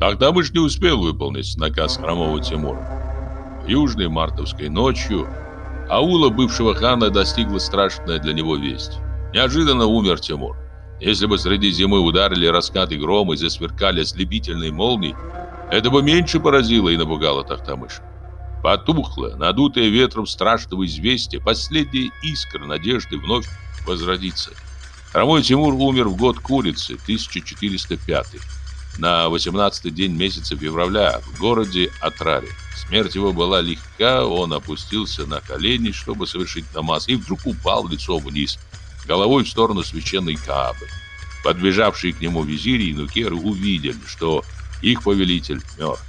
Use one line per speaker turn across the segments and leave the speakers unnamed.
Тахтамыш не успел выполнить наказ хромого Тимура. Южной мартовской ночью аула бывшего хана достигла страшная для него весть. Неожиданно умер Тимур. Если бы среди зимы ударили раскаты грома и засверкали ослепительные молнии, это бы меньше поразило и напугало Тахтамыша. Потухло, надутое ветром страшного известия, последняя искра надежды вновь возродиться. Хромой Тимур умер в год курицы, 1405 на 18-й день месяца февраля в городе Атраре. Смерть его была легка, он опустился на колени, чтобы совершить намаз, и вдруг упал лицом вниз, головой в сторону священной Каабы. Подбежавшие к нему визири и нукеры увидели, что их повелитель мертв.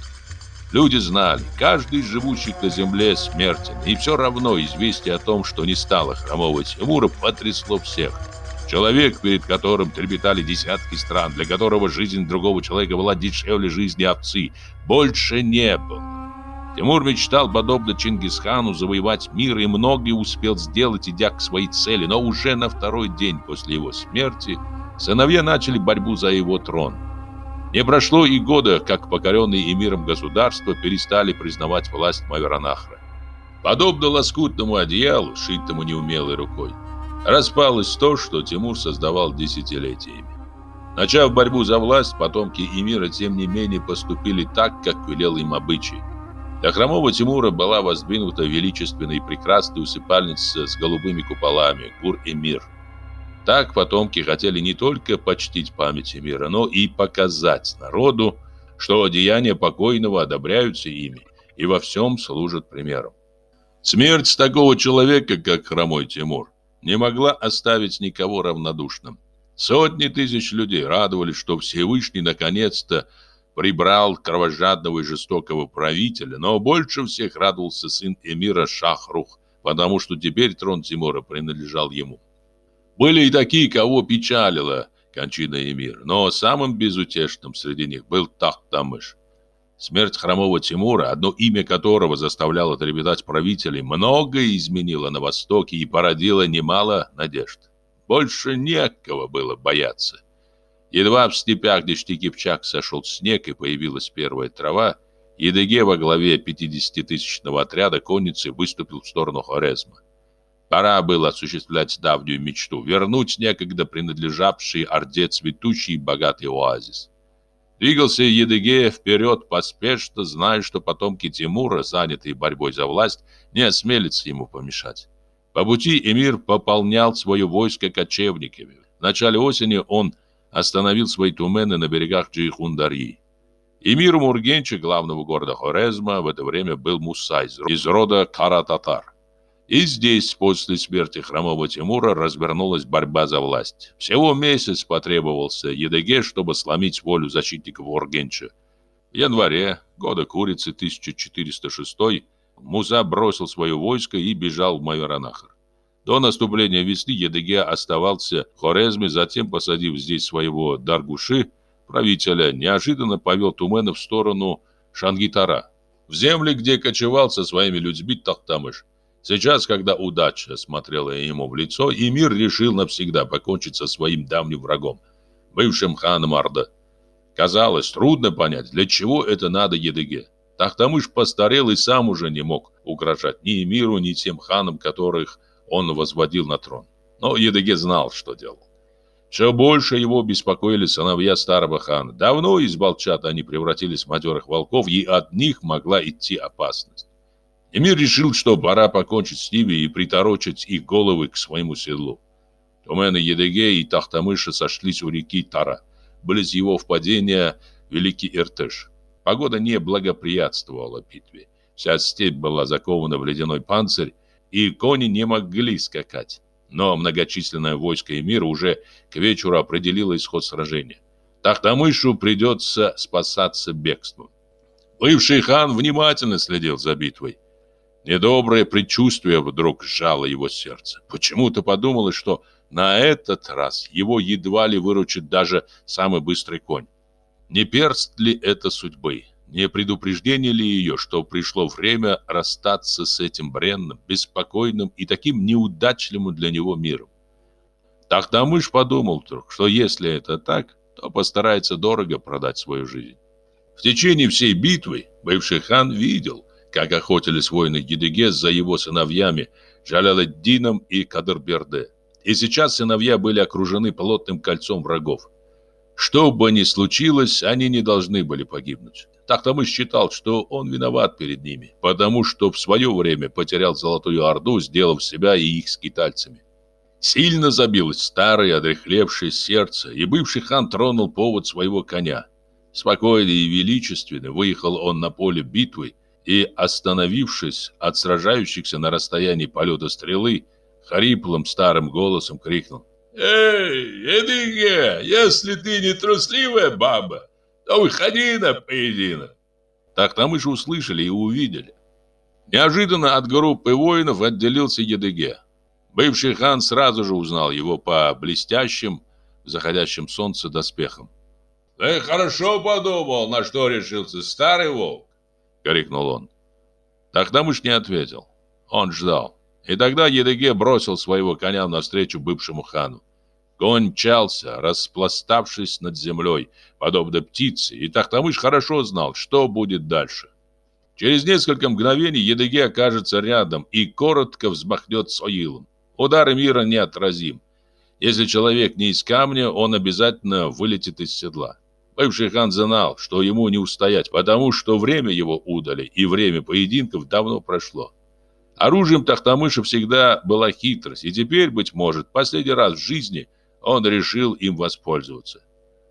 Люди знали, каждый из живущих на земле смертен, и все равно известие о том, что не стало хромого Тимура, потрясло всех – Человек, перед которым трепетали десятки стран, для которого жизнь другого человека была дешевле жизни овцы, больше не был. Тимур мечтал, подобно Чингисхану, завоевать мир и многое успел сделать, идя к своей цели, но уже на второй день после его смерти сыновья начали борьбу за его трон. Не прошло и года, как покоренные эмиром государства перестали признавать власть Маверанахра. Подобно лоскутному одеялу, шитому неумелой рукой, распалось то, что Тимур создавал десятилетиями. Начав борьбу за власть, потомки Эмира тем не менее поступили так, как велел им обычай. До хромого Тимура была воздвинута величественная и прекрасная усыпальница с голубыми куполами, Гур-Эмир. Так потомки хотели не только почтить память Эмира, но и показать народу, что деяния покойного одобряются ими и во всем служат примером. Смерть такого человека, как хромой Тимур, не могла оставить никого равнодушным. Сотни тысяч людей радовались, что Всевышний наконец-то прибрал кровожадного и жестокого правителя, но больше всех радовался сын эмира Шахрух, потому что теперь трон Тимура принадлежал ему. Были и такие, кого печалила кончина эмира, но самым безутешным среди них был Тахтамыш. Смерть хромого Тимура, одно имя которого заставляло трепетать правителей, многое изменило на Востоке и породило немало надежд. Больше некого было бояться. Едва в степях, где Штикипчак сошел снег и появилась первая трава, Едыге во главе 50-тысячного отряда конницы выступил в сторону Хорезма. Пора было осуществлять давнюю мечту, вернуть некогда принадлежавший Орде цветущий и богатый оазис. Двигался Едыге вперед поспешно, зная, что потомки Тимура, занятые борьбой за власть, не осмелятся ему помешать. По пути эмир пополнял свое войско кочевниками. В начале осени он остановил свои тумены на берегах Джейхундарьи. Эмиром Ургенча, главного города Хорезма, в это время был Мусай из рода Карататар. И здесь после смерти хромого Тимура развернулась борьба за власть. Всего месяц потребовался Едыге, чтобы сломить волю защитников Оргенча. В январе года курицы 1406 Муза бросил свое войско и бежал в Майоранахар. До наступления весны Едыге оставался в Хорезме, затем, посадив здесь своего Даргуши, правителя, неожиданно повел Тумена в сторону Шангитара, в земли, где кочевал со своими людьми Тахтамыш. Сейчас, когда удача смотрела ему в лицо, Эмир решил навсегда покончить со своим давним врагом, бывшим ханом Арда. Казалось, трудно понять, для чего это надо Едыге. Тахтамыш постарел и сам уже не мог угрожать ни Эмиру, ни тем ханам, которых он возводил на трон. Но Едыге знал, что делал. Все больше его беспокоили сыновья старого хана. Давно из волчат они превратились в матерых волков, и от них могла идти опасность. Эмир решил, что пора покончить с ними и приторочить их головы к своему седлу. Тумен и Едыге и Тахтамыша сошлись у реки Тара. Близ его впадения Великий Иртыш. Погода не благоприятствовала битве. Вся степь была закована в ледяной панцирь, и кони не могли скакать. Но многочисленное войско Эмира уже к вечеру определило исход сражения. Тахтамышу придется спасаться бегством. Бывший хан внимательно следил за битвой. Недоброе предчувствие вдруг сжало его сердце. Почему-то подумалось, что на этот раз его едва ли выручит даже самый быстрый конь. Не перст ли это судьбы? Не предупреждение ли ее, что пришло время расстаться с этим бренным, беспокойным и таким неудачливым для него миром? Тахтамыш подумал вдруг, что если это так, то постарается дорого продать свою жизнь. В течение всей битвы бывший хан видел, как охотились воины Едыге за его сыновьями Джалаладдином и Кадырберде. И сейчас сыновья были окружены плотным кольцом врагов. Что бы ни случилось, они не должны были погибнуть. Тахтамыш считал, что он виноват перед ними, потому что в свое время потерял Золотую Орду, сделав себя и их скитальцами. Сильно забилось старое, одрехлевшее сердце, и бывший хан тронул повод своего коня. Спокойно и величественно выехал он на поле битвы и, остановившись от сражающихся на расстоянии полета стрелы, хриплым старым голосом крикнул. «Эй, Эдиге, если ты не трусливая баба, то выходи на поединок!» Так там же услышали и увидели. Неожиданно от группы воинов отделился Едыге. Бывший хан сразу же узнал его по блестящим, заходящим солнце доспехам. «Ты хорошо подумал, на что решился старый волк?» — крикнул он. Тахтамыш не ответил. Он ждал. И тогда Едыге бросил своего коня навстречу бывшему хану. Конь мчался, распластавшись над землей, подобно птице, и Тахтамыш хорошо знал, что будет дальше. Через несколько мгновений Едыге окажется рядом и коротко взмахнет соилом. Удар мира неотразим. Если человек не из камня, он обязательно вылетит из седла. Бывший хан знал, что ему не устоять, потому что время его удали, и время поединков давно прошло. Оружием Тахтамыша всегда была хитрость, и теперь, быть может, последний раз в жизни он решил им воспользоваться.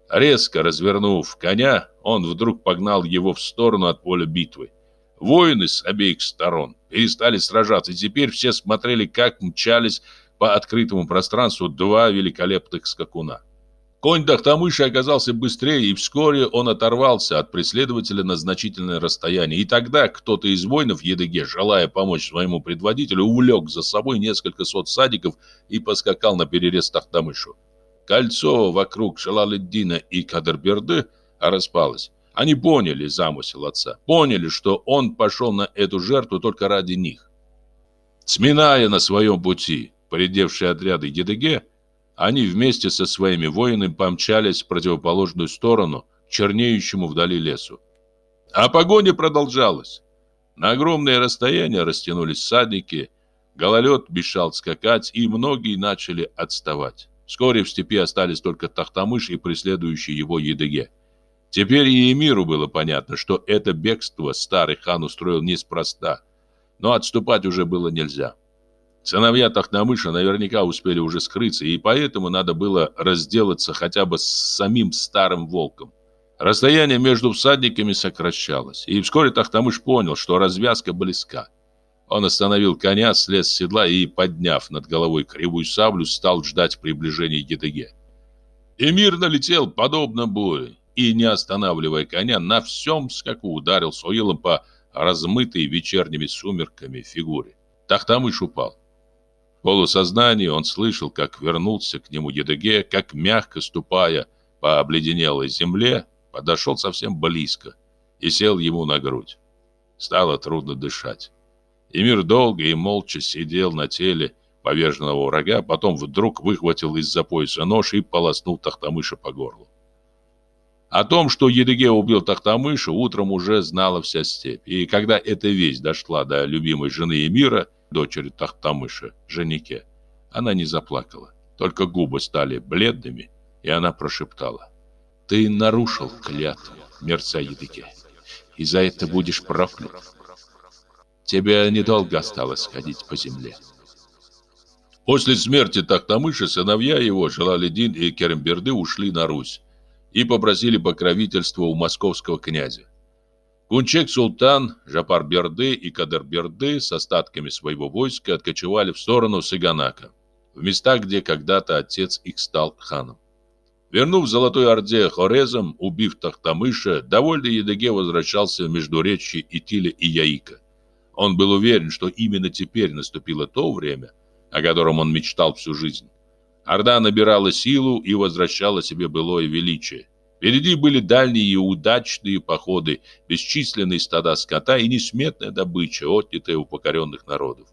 Резко развернув коня, он вдруг погнал его в сторону от поля битвы. Воины с обеих сторон перестали сражаться, и теперь все смотрели, как мчались по открытому пространству два великолепных скакуна. Конь Дахтамыша оказался быстрее, и вскоре он оторвался от преследователя на значительное расстояние. И тогда кто-то из воинов Едыге, желая помочь своему предводителю, увлек за собой несколько сот садиков и поскакал на перерез Тахтамышу. Кольцо вокруг Шалаледдина и Кадырберды распалось. Они поняли замысел отца, поняли, что он пошел на эту жертву только ради них. Сминая на своем пути поредевшие отряды Едыге, они вместе со своими воинами помчались в противоположную сторону, чернеющему вдали лесу. А погоня продолжалась. На огромное расстояние растянулись садники, гололед мешал скакать, и многие начали отставать. Вскоре в степи остались только Тахтамыш и преследующий его Едыге. Теперь и Эмиру было понятно, что это бегство старый хан устроил неспроста, но отступать уже было нельзя. Сыновья Тахтамыша наверняка успели уже скрыться, и поэтому надо было разделаться хотя бы с самим старым волком. Расстояние между всадниками сокращалось, и вскоре Тахтамыш понял, что развязка близка. Он остановил коня, слез с седла и, подняв над головой кривую саблю, стал ждать приближения Едыге. Эмир налетел подобно буре и, не останавливая коня, на всем скаку ударил соилом по размытой вечерними сумерками фигуре. Тахтамыш упал полусознании он слышал, как вернулся к нему Едыге, как, мягко ступая по обледенелой земле, подошел совсем близко и сел ему на грудь. Стало трудно дышать. Эмир долго и молча сидел на теле поверженного врага, потом вдруг выхватил из-за пояса нож и полоснул Тахтамыша по горлу. О том, что Едыге убил Тахтамыша, утром уже знала вся степь. И когда эта весть дошла до любимой жены Эмира, дочери Тахтамыша, Женике. Она не заплакала, только губы стали бледными, и она прошептала. «Ты нарушил клятву, мерца Едыке, и за это будешь проклят. Тебе недолго осталось ходить по земле». После смерти Тахтамыша сыновья его, Жалалидин и Керемберды, ушли на Русь и попросили покровительства у московского князя. Кунчек-Султан, Жапар-Берды и Кадыр-Берды с остатками своего войска откочевали в сторону Саганака, в места, где когда-то отец их стал ханом. Вернув Золотой Орде Хорезом, убив Тахтамыша, довольный Едыге возвращался между Междуречье Итиля и Яика. Он был уверен, что именно теперь наступило то время, о котором он мечтал всю жизнь. Орда набирала силу и возвращала себе былое величие. Впереди были дальние и удачные походы, бесчисленные стада скота и несметная добыча, отнятая у покоренных народов.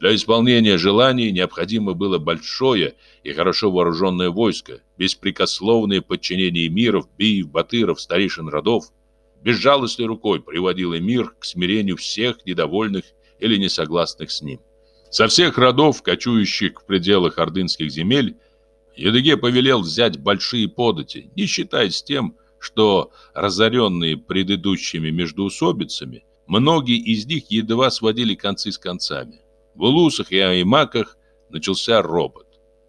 Для исполнения желаний необходимо было большое и хорошо вооруженное войско, беспрекословное подчинение миров, биев, батыров, старейшин родов. безжалостной рукой приводил мир к смирению всех недовольных или несогласных с ним. Со всех родов, кочующих в пределах ордынских земель, Едыге повелел взять большие подати, не считаясь тем, что разоренные предыдущими междоусобицами, многие из них едва сводили концы с концами. В улусах и аймаках начался робот.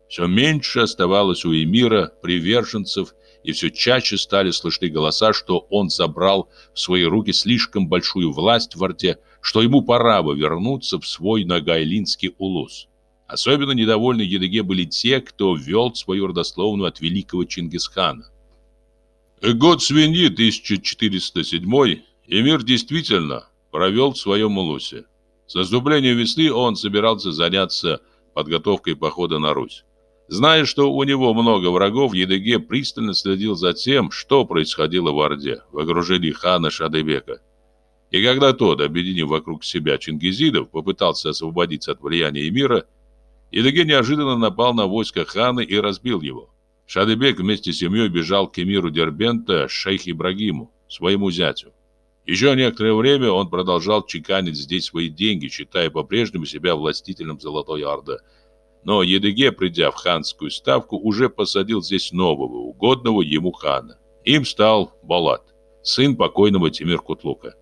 Все меньше оставалось у эмира приверженцев, и все чаще стали слышны голоса, что он забрал в свои руки слишком большую власть в Орде, что ему пора бы вернуться в свой Нагайлинский улус. Особенно недовольны Едыге были те, кто вел свою родословную от великого Чингисхана. Год свиньи 1407 Эмир действительно провел в своем улусе. С наступлением весны он собирался заняться подготовкой похода на Русь. Зная, что у него много врагов, Едыге пристально следил за тем, что происходило в Орде, в окружении хана Шадыбека. И когда тот, объединив вокруг себя чингизидов, попытался освободиться от влияния эмира, Едыге неожиданно напал на войско хана и разбил его. Шадыбек вместе с семьей бежал к эмиру Дербента, шейх Ибрагиму, своему зятю. Еще некоторое время он продолжал чеканить здесь свои деньги, считая по-прежнему себя властителем Золотой Орды. Но Едыге, придя в ханскую ставку, уже посадил здесь нового, угодного ему хана. Им стал Балат, сын покойного Тимир-Кутлука.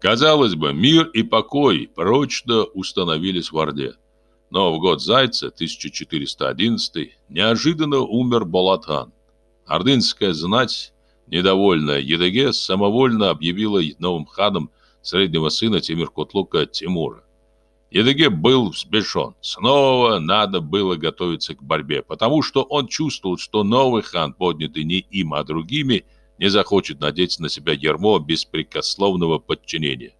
Казалось бы, мир и покой прочно установились в Орде. Но в год Зайца, 1411, неожиданно умер Балатхан. Ордынская знать, недовольная Едыге, самовольно объявила новым ханом среднего сына Тимир-Котлука Тимура. Едыге был взбешен. Снова надо было готовиться к борьбе, потому что он чувствовал, что новый хан, поднятый не им, а другими, не захочет надеть на себя ярмо беспрекословного подчинения.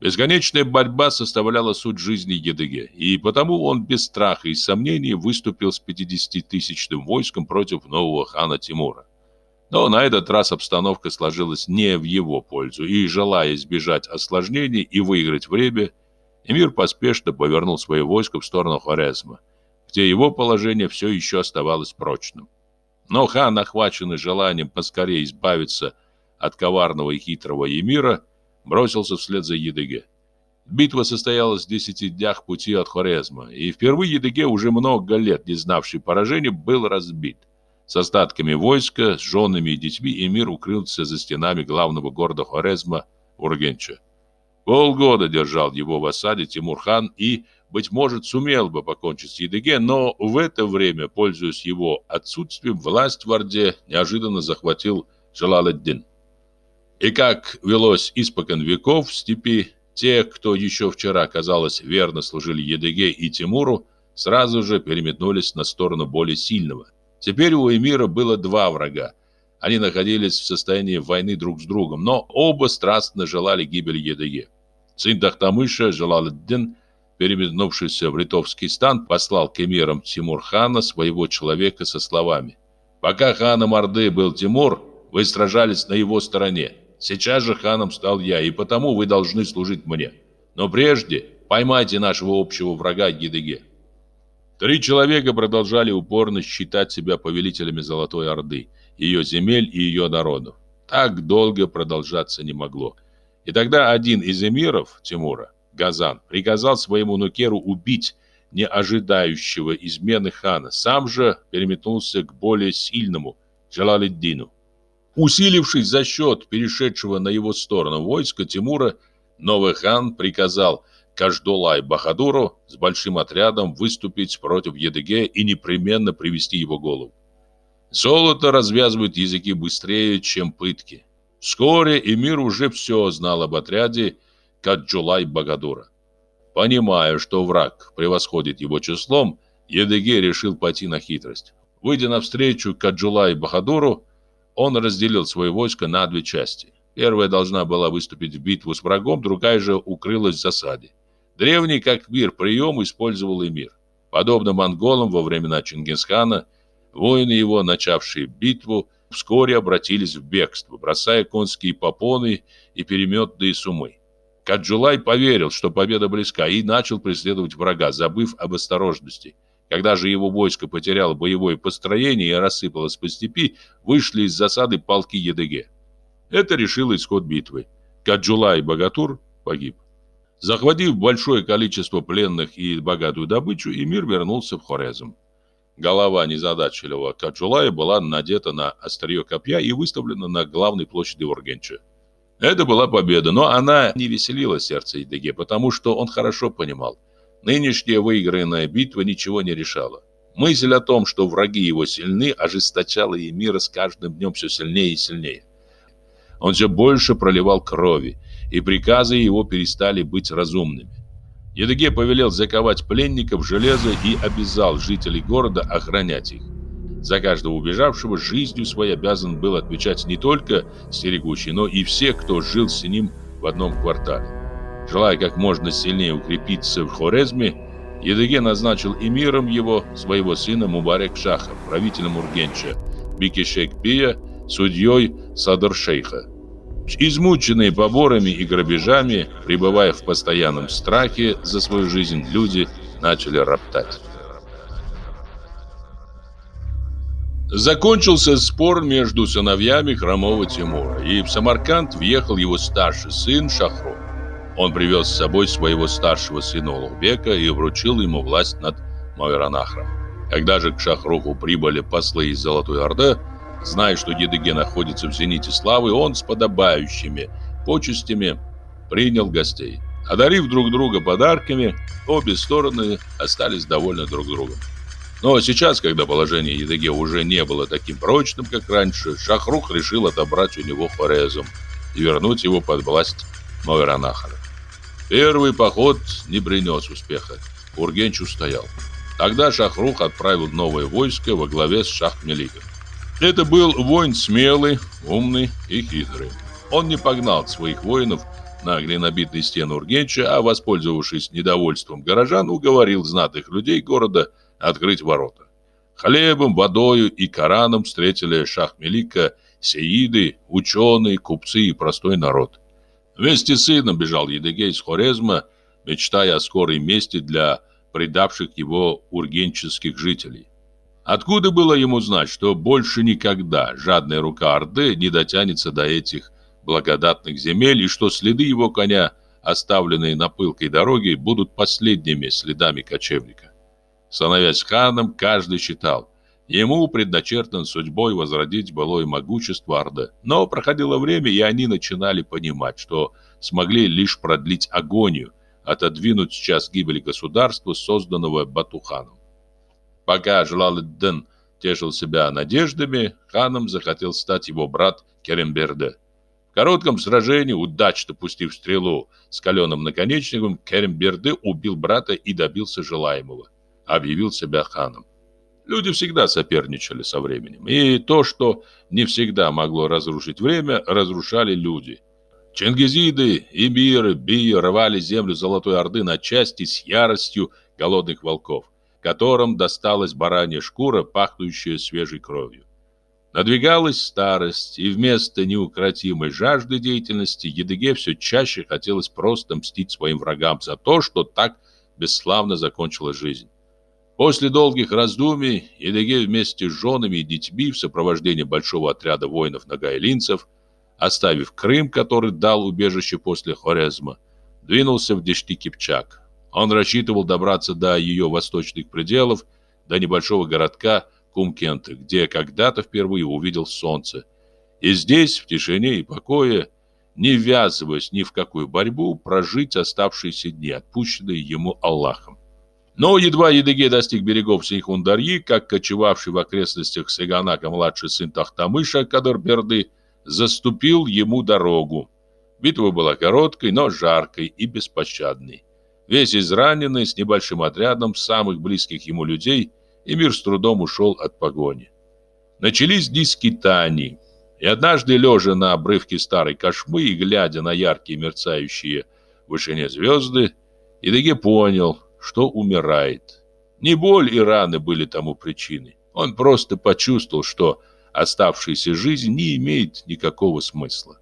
Бесконечная борьба составляла суть жизни Едыге, и потому он без страха и сомнений выступил с 50-тысячным войском против нового хана Тимура. Но на этот раз обстановка сложилась не в его пользу, и, желая избежать осложнений и выиграть время, Эмир поспешно повернул свое войско в сторону Хорезма, где его положение все еще оставалось прочным. Но хан, охваченный желанием поскорее избавиться от коварного и хитрого Эмира, бросился вслед за Едыге. Битва состоялась в десяти днях пути от Хорезма, и впервые Едыге, уже много лет не знавший поражения, был разбит. С остатками войска, с женами и детьми Эмир укрылся за стенами главного города Хорезма, Ургенча. Полгода держал его в осаде Тимурхан и, быть может, сумел бы покончить с Едыге, но в это время, пользуясь его отсутствием, власть в Орде неожиданно захватил Джалал-ад-Дин. И как велось испокон веков в степи, те, кто еще вчера, казалось, верно служили Едыге и Тимуру, сразу же переметнулись на сторону более сильного. Теперь у эмира было два врага. Они находились в состоянии войны друг с другом, но оба страстно желали гибели Едыге. Сын Дахтамыша, Жалал-ад-Дин, переметнувшийся в литовский стан, послал к эмирам Тимур-хана своего человека со словами «Пока ханом Орды был Тимур, вы сражались на его стороне. Сейчас же ханом стал я, и потому вы должны служить мне. Но прежде поймайте нашего общего врага Гидыге. Три человека продолжали упорно считать себя повелителями Золотой Орды, ее земель и ее народов. Так долго продолжаться не могло. И тогда один из эмиров Тимура, Газан, приказал своему нукеру убить не ожидающего измены хана, сам же переметнулся к более сильному Джалалиддину. Усилившись за счет перешедшего на его сторону войска Тимура, новый хан приказал Каждолай Бахадуру с большим отрядом выступить против Едыге и непременно привести его голову. Золото развязывает языки быстрее, чем пытки. Вскоре эмир уже все знал об отряде Каджулай Багадура. Понимая, что враг превосходит его числом, Едыге решил пойти на хитрость. Выйдя навстречу Каджулай Бахадуру, он разделил свое войско на две части. Первая должна была выступить в битву с врагом, другая же укрылась в засаде. Древний, как мир, прием использовал и мир. Подобно монголам во времена Чингисхана, воины его, начавшие битву, вскоре обратились в бегство, бросая конские попоны и переметные сумы. Каджулай поверил, что победа близка, и начал преследовать врага, забыв об осторожности – когда же его войско потеряло боевое построение и рассыпалось по степи, вышли из засады полки Едыге. Это решило исход битвы. Каджула и Богатур погиб. Захватив большое количество пленных и богатую добычу, Эмир вернулся в Хорезм. Голова незадачливого Каджулая была надета на острие копья и выставлена на главной площади Ургенча. Это была победа, но она не веселила сердце Идеге, потому что он хорошо понимал. Нынешняя выигранная битва ничего не решала. Мысль о том, что враги его сильны, ожесточала Эмира с каждым днем все сильнее и сильнее. Он все больше проливал крови, и приказы его перестали быть разумными. Едыге повелел заковать пленников в железо и обязал жителей города охранять их. За каждого убежавшего жизнью своей обязан был отвечать не только стерегущий, но и все, кто жил с ним в одном квартале. Желая как можно сильнее укрепиться в Хорезме, Едыге назначил эмиром его своего сына Мубарек Шаха, правителем Ургенча, Бикишекпия, судьей Садр-Шейха. Измученные поборами и грабежами, пребывая в постоянном страхе за свою жизнь, люди начали роптать. Закончился спор между сыновьями хромого Тимура, и в Самарканд въехал его старший сын Шахру. Он привез с собой своего старшего сына Улугбека и вручил ему власть над Маверанахром. Когда же к Шахруху прибыли послы из Золотой Орды, Зная, что Едыге находится в зените славы, он с подобающими почестями принял гостей. Одарив друг друга подарками, обе стороны остались довольны друг другом. Но сейчас, когда положение Едыге уже не было таким прочным, как раньше, Шахрух решил отобрать у него Хорезм и вернуть его под власть Мойранахара. Первый поход не принес успеха. Ургенч устоял. Тогда Шахрух отправил новое войско во главе с Шахмеликом. Это был воин смелый, умный и хитрый. Он не погнал своих воинов на глинобитные стены Ургенча, а, воспользовавшись недовольством горожан, уговорил знатных людей города открыть ворота. Хлебом, водою и Кораном встретили Шахмелика сеиды, ученые, купцы и простой народ. Вместе с сыном бежал Едыгей из Хорезма, мечтая о скорой мести для предавших его ургенческих жителей. Откуда было ему знать, что больше никогда жадная рука Орды не дотянется до этих благодатных земель и что следы его коня, оставленные на пылкой дороге, будут последними следами кочевника? Становясь ханом, каждый считал, ему предначертан судьбой возродить былое могущество Орды. Но проходило время, и они начинали понимать, что смогли лишь продлить агонию, отодвинуть час гибели государства, созданного Батуханом. Пока Жалал-ад-Дин тешил себя надеждами, ханом захотел стать его брат Керемберде. В коротком сражении, удачно пустив стрелу с каленым наконечником, Керемберде убил брата и добился желаемого. Объявил себя ханом. Люди всегда соперничали со временем. И то, что не всегда могло разрушить время, разрушали люди. Чингизиды, Ибиры, Бии рвали землю Золотой Орды на части с яростью голодных волков которым досталась баранья шкура, пахнущая свежей кровью. Надвигалась старость, и вместо неукротимой жажды деятельности Едыге все чаще хотелось просто мстить своим врагам за то, что так бесславно закончила жизнь. После долгих раздумий Едыге вместе с женами и детьми в сопровождении большого отряда воинов-нагайлинцев, оставив Крым, который дал убежище после Хорезма, двинулся в Дешти-Кипчак, он рассчитывал добраться до ее восточных пределов, до небольшого городка Кумкенты, где когда-то впервые увидел солнце. И здесь, в тишине и покое, не ввязываясь ни в какую борьбу, прожить оставшиеся дни, отпущенные ему Аллахом. Но едва Едыге достиг берегов Сейхундарьи, как кочевавший в окрестностях Саганака младший сын Тахтамыша Кадырберды заступил ему дорогу. Битва была короткой, но жаркой и беспощадной. Весь израненный, с небольшим отрядом самых близких ему людей, Эмир с трудом ушел от погони. Начались дни скитаний, и однажды, лежа на обрывке старой кошмы и глядя на яркие мерцающие в вышине звезды, Идыге понял, что умирает. Не боль и раны были тому причиной. Он просто почувствовал, что оставшаяся жизнь не имеет никакого смысла.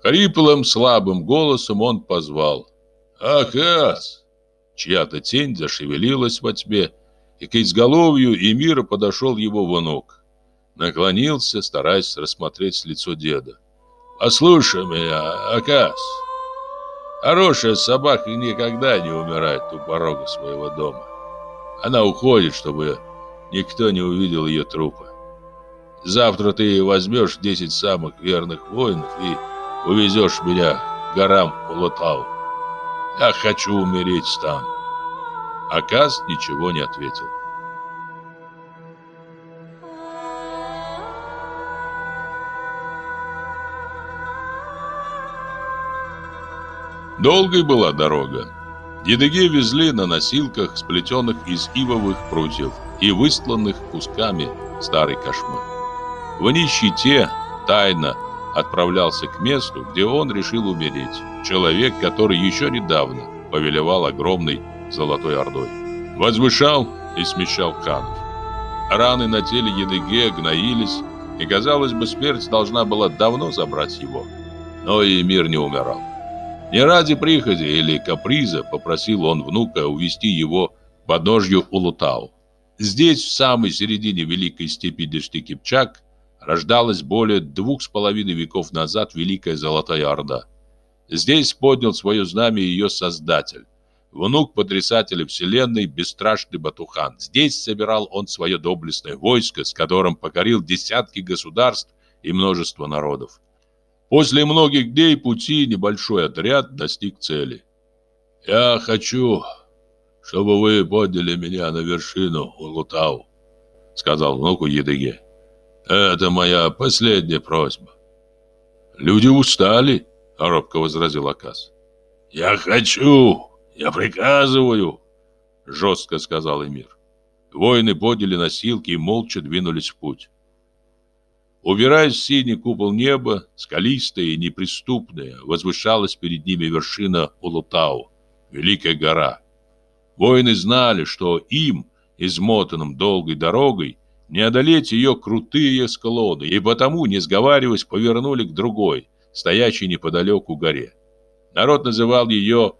Хриплым, слабым голосом он позвал «Ахаз!» Чья-то тень зашевелилась во тьме, и к изголовью Эмира подошел его внук. Наклонился, стараясь рассмотреть лицо деда. Послушай меня, Акас. Хорошая собака никогда не умирает у порога своего дома. Она уходит, чтобы никто не увидел ее трупа. Завтра ты возьмешь 10 самых верных воинов и увезешь меня к горам Улутау. Я хочу умереть там. Акас ничего не ответил. Долгой была дорога. Едыге везли на носилках, сплетенных из ивовых прутьев и выстланных кусками старой кошмы. В нищете тайно отправлялся к месту, где он решил умереть. Человек, который еще недавно повелевал огромной золотой ордой. Возвышал и смещал ханов. Раны на теле Едыге гноились, и, казалось бы, смерть должна была давно забрать его. Но и мир не умирал. Не ради приходи или каприза попросил он внука увести его подножью Улутау. Здесь, в самой середине великой степи Дешти-Кипчак, рождалась более двух с половиной веков назад Великая Золотая Орда. Здесь поднял свое знамя ее создатель, внук потрясателя вселенной, бесстрашный Батухан. Здесь собирал он свое доблестное войско, с которым покорил десятки государств и множество народов. После многих дней пути небольшой отряд достиг цели. «Я хочу, чтобы вы подняли меня на вершину Улутау», — сказал внуку Едыге. «Это моя последняя просьба». «Люди устали», — робко возразил Акас. «Я хочу, я приказываю», — жестко сказал Эмир. Воины подняли носилки и молча двинулись в путь. Убираясь синий купол неба, скалистая и неприступная, возвышалась перед ними вершина Улутау, Великая гора. Воины знали, что им, измотанным долгой дорогой, не одолеть ее крутые склоны, и потому, не сговариваясь, повернули к другой, стоящей неподалеку горе. Народ называл ее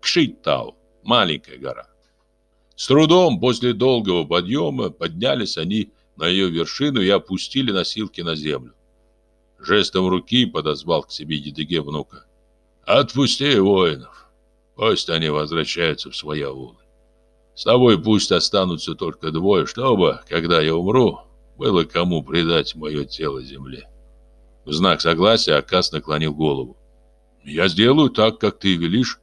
Кшиттау, маленькая гора. С трудом после долгого подъема поднялись они на ее вершину и опустили носилки на землю. Жестом руки подозвал к себе Едыге внука. «Отпусти воинов, пусть они возвращаются в свои аулы. С тобой пусть останутся только двое, чтобы, когда я умру, было кому предать мое тело земле». В знак согласия Акас наклонил голову. «Я сделаю так, как ты велишь.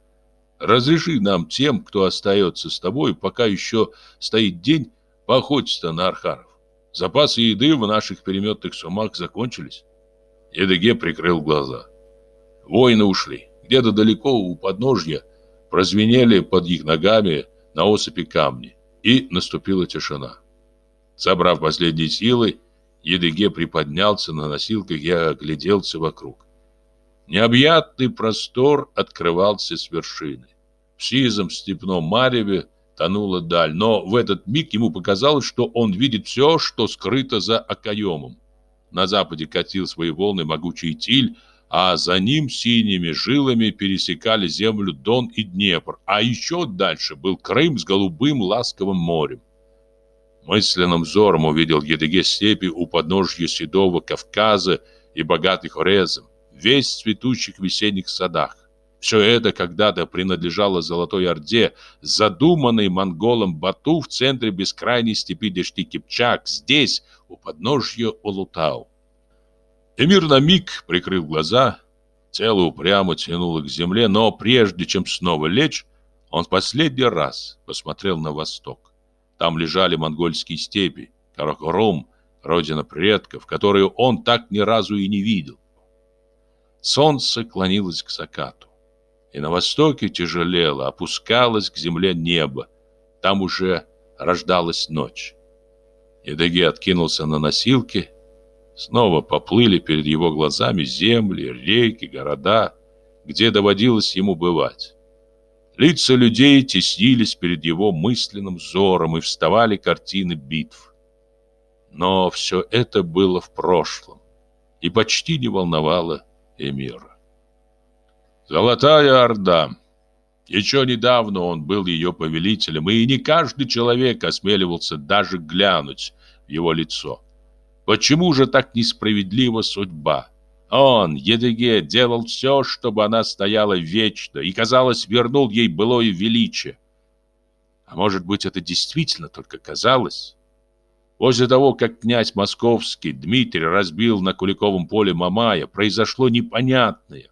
Разреши нам тем, кто остается с тобой, пока еще стоит день, поохотиться на архаров. Запасы еды в наших переметных сумах закончились. Едыге прикрыл глаза. Воины ушли. Где-то далеко у подножья прозвенели под их ногами на осыпи камни, и наступила тишина. Собрав последние силы, Едыге приподнялся на носилках и огляделся вокруг. Необъятный простор открывался с вершины. В сизом степном мареве тонула даль, но в этот миг ему показалось, что он видит все, что скрыто за окоемом. На западе катил свои волны могучий Тиль, а за ним синими жилами пересекали землю Дон и Днепр, а еще дальше был Крым с голубым ласковым морем. Мысленным взором увидел Едыге степи у подножья седого Кавказа и богатых Орезом, весь в цветущих весенних садах. Все это когда-то принадлежало Золотой Орде, задуманной монголом Бату в центре бескрайней степи Дешти-Кипчак, здесь, у подножья Улутау. Эмир на миг прикрыл глаза, тело упрямо тянуло к земле, но прежде чем снова лечь, он в последний раз посмотрел на восток. Там лежали монгольские степи, Каракорум, родина предков, которую он так ни разу и не видел. Солнце клонилось к закату и на востоке тяжелело, опускалось к земле небо. Там уже рождалась ночь. Едыги откинулся на носилки. Снова поплыли перед его глазами земли, реки, города, где доводилось ему бывать. Лица людей теснились перед его мысленным взором и вставали картины битв. Но все это было в прошлом и почти не волновало Эмира. Золотая Орда. Еще недавно он был ее повелителем, и не каждый человек осмеливался даже глянуть в его лицо. Почему же так несправедлива судьба? Он, Едыге, делал все, чтобы она стояла вечно и, казалось, вернул ей былое величие. А может быть, это действительно только казалось? После того, как князь московский Дмитрий разбил на Куликовом поле Мамая, произошло непонятное.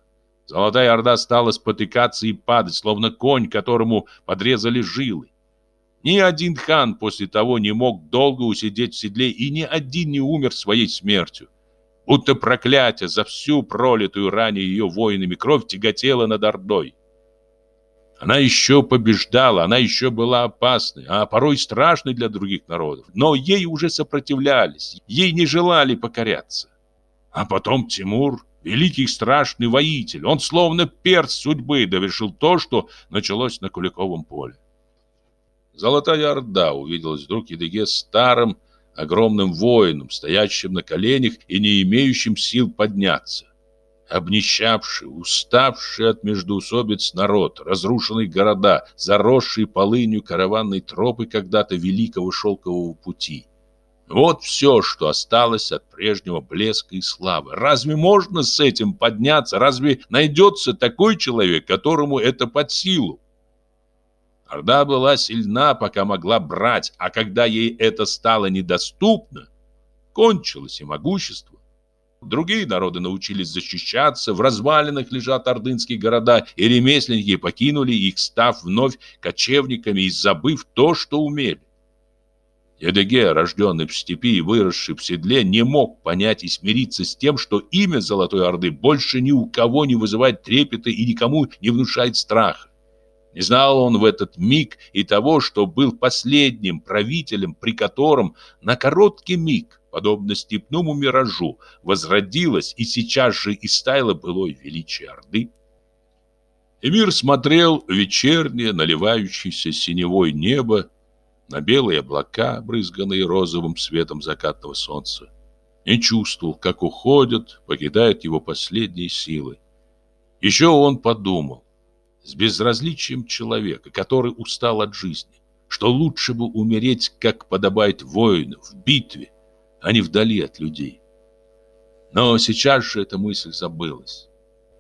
Золотая Орда стала спотыкаться и падать, словно конь, которому подрезали жилы. Ни один хан после того не мог долго усидеть в седле, и ни один не умер своей смертью. Будто проклятие за всю пролитую ранее ее воинами кровь тяготела над Ордой. Она еще побеждала, она еще была опасной, а порой страшной для других народов. Но ей уже сопротивлялись, ей не желали покоряться. А потом Тимур, великий страшный воитель, он словно перст судьбы довершил то, что началось на Куликовом поле. Золотая Орда увиделась вдруг Едыге старым, огромным воином, стоящим на коленях и не имеющим сил подняться обнищавший, уставший от междоусобиц народ, разрушенные города, заросшие полынью караванной тропы когда-то великого шелкового пути. Вот все, что осталось от прежнего блеска и славы. Разве можно с этим подняться? Разве найдется такой человек, которому это под силу? Орда была сильна, пока могла брать, а когда ей это стало недоступно, кончилось и могущество. Другие народы научились защищаться, в развалинах лежат ордынские города, и ремесленники покинули их, став вновь кочевниками и забыв то, что умели. Едыге, рожденный в степи и выросший в седле, не мог понять и смириться с тем, что имя Золотой Орды больше ни у кого не вызывает трепета и никому не внушает страха. Не знал он в этот миг и того, что был последним правителем, при котором на короткий миг подобно степному миражу, возродилась и сейчас же истаяло былое величие Орды. Эмир смотрел вечернее, наливающееся синевой небо, на белые облака, брызганные розовым светом закатного солнца. Не чувствовал, как уходят, покидают его последние силы. Еще он подумал, с безразличием человека, который устал от жизни, что лучше бы умереть, как подобает воину, в битве, а не вдали от людей. Но сейчас же эта мысль забылась.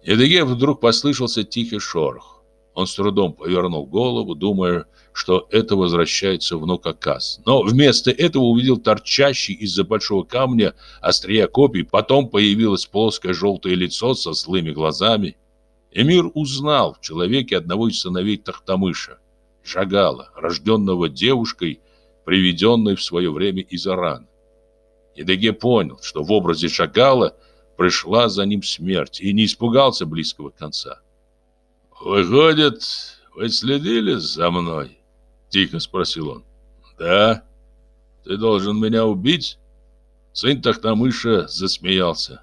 Едыге вдруг послышался тихий шорох. Он с трудом повернул голову, думая, что это возвращается внук Акас. Но вместо этого увидел торчащий из-за большого камня острия копий, потом появилось плоское желтое лицо со злыми глазами. Эмир узнал в человеке одного из сыновей Тахтамыша, Жагала, рожденного девушкой, приведенной в свое время из Ирана. Едыге понял, что в образе Шагала пришла за ним смерть и не испугался близкого конца. «Выходит, вы следили за мной?» — тихо спросил он. «Да. Ты должен меня убить?» Сын Тахтамыша засмеялся.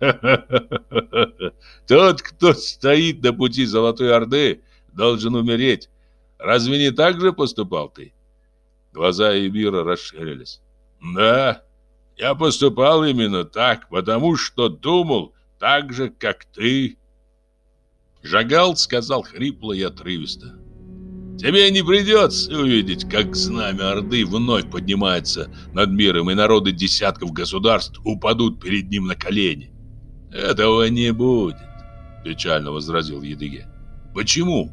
Тот, кто стоит на пути Золотой Орды, должен умереть. Разве не так же поступал ты?» Глаза Эмира расширились. «Да, я поступал именно так, потому что думал так же, как ты. Жагал сказал хрипло и отрывисто. Тебе не придется увидеть, как знамя Орды вновь поднимается над миром, и народы десятков государств упадут перед ним на колени. Этого не будет, печально возразил Едыге. Почему?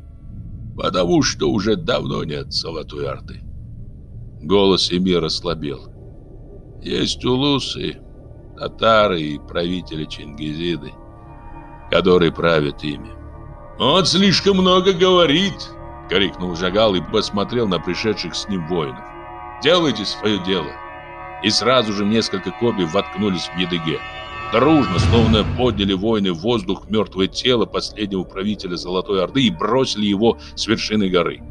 Потому что уже давно нет Золотой Орды. Голос Эмира слабел. Есть улусы, татары и правители Чингизиды, которые правят ими. «Он слишком много говорит!» — крикнул Жагал и посмотрел на пришедших с ним воинов. «Делайте свое дело!» И сразу же несколько копий воткнулись в Едыге. Дружно, словно подняли воины в воздух мертвое тело последнего правителя Золотой Орды и бросили его с вершины горы.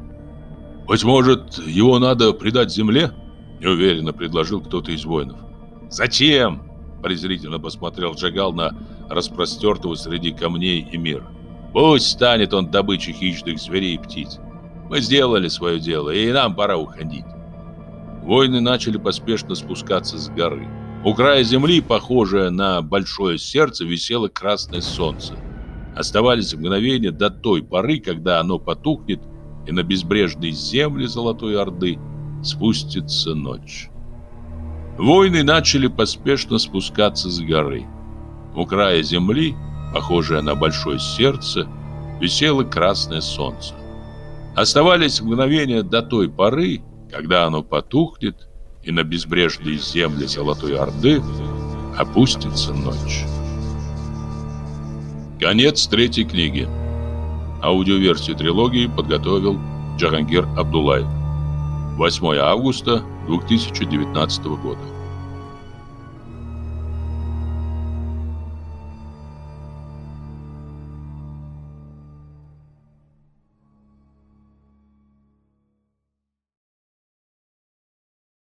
«Быть может, его надо предать земле?» Неуверенно предложил кто-то из воинов. «Зачем?» презрительно посмотрел Джагал на распростертого среди камней и мир. «Пусть станет он добычей хищных зверей и птиц. Мы сделали свое дело, и нам пора уходить». Воины начали поспешно спускаться с горы. У края земли, похожее на большое сердце, висело красное солнце. Оставались мгновения до той поры, когда оно потухнет, и на безбрежной земле Золотой Орды спустится ночь. Воины начали поспешно спускаться с горы. У края земли, похожее на большое сердце, висело красное солнце. Оставались мгновения до той поры, когда оно потухнет, и на безбрежные земли Золотой Орды опустится ночь. Конец третьей книги. Аудиоверсию трилогии подготовил Джахангир Абдулаев. 8 августа 2019 года.